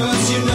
Cause you know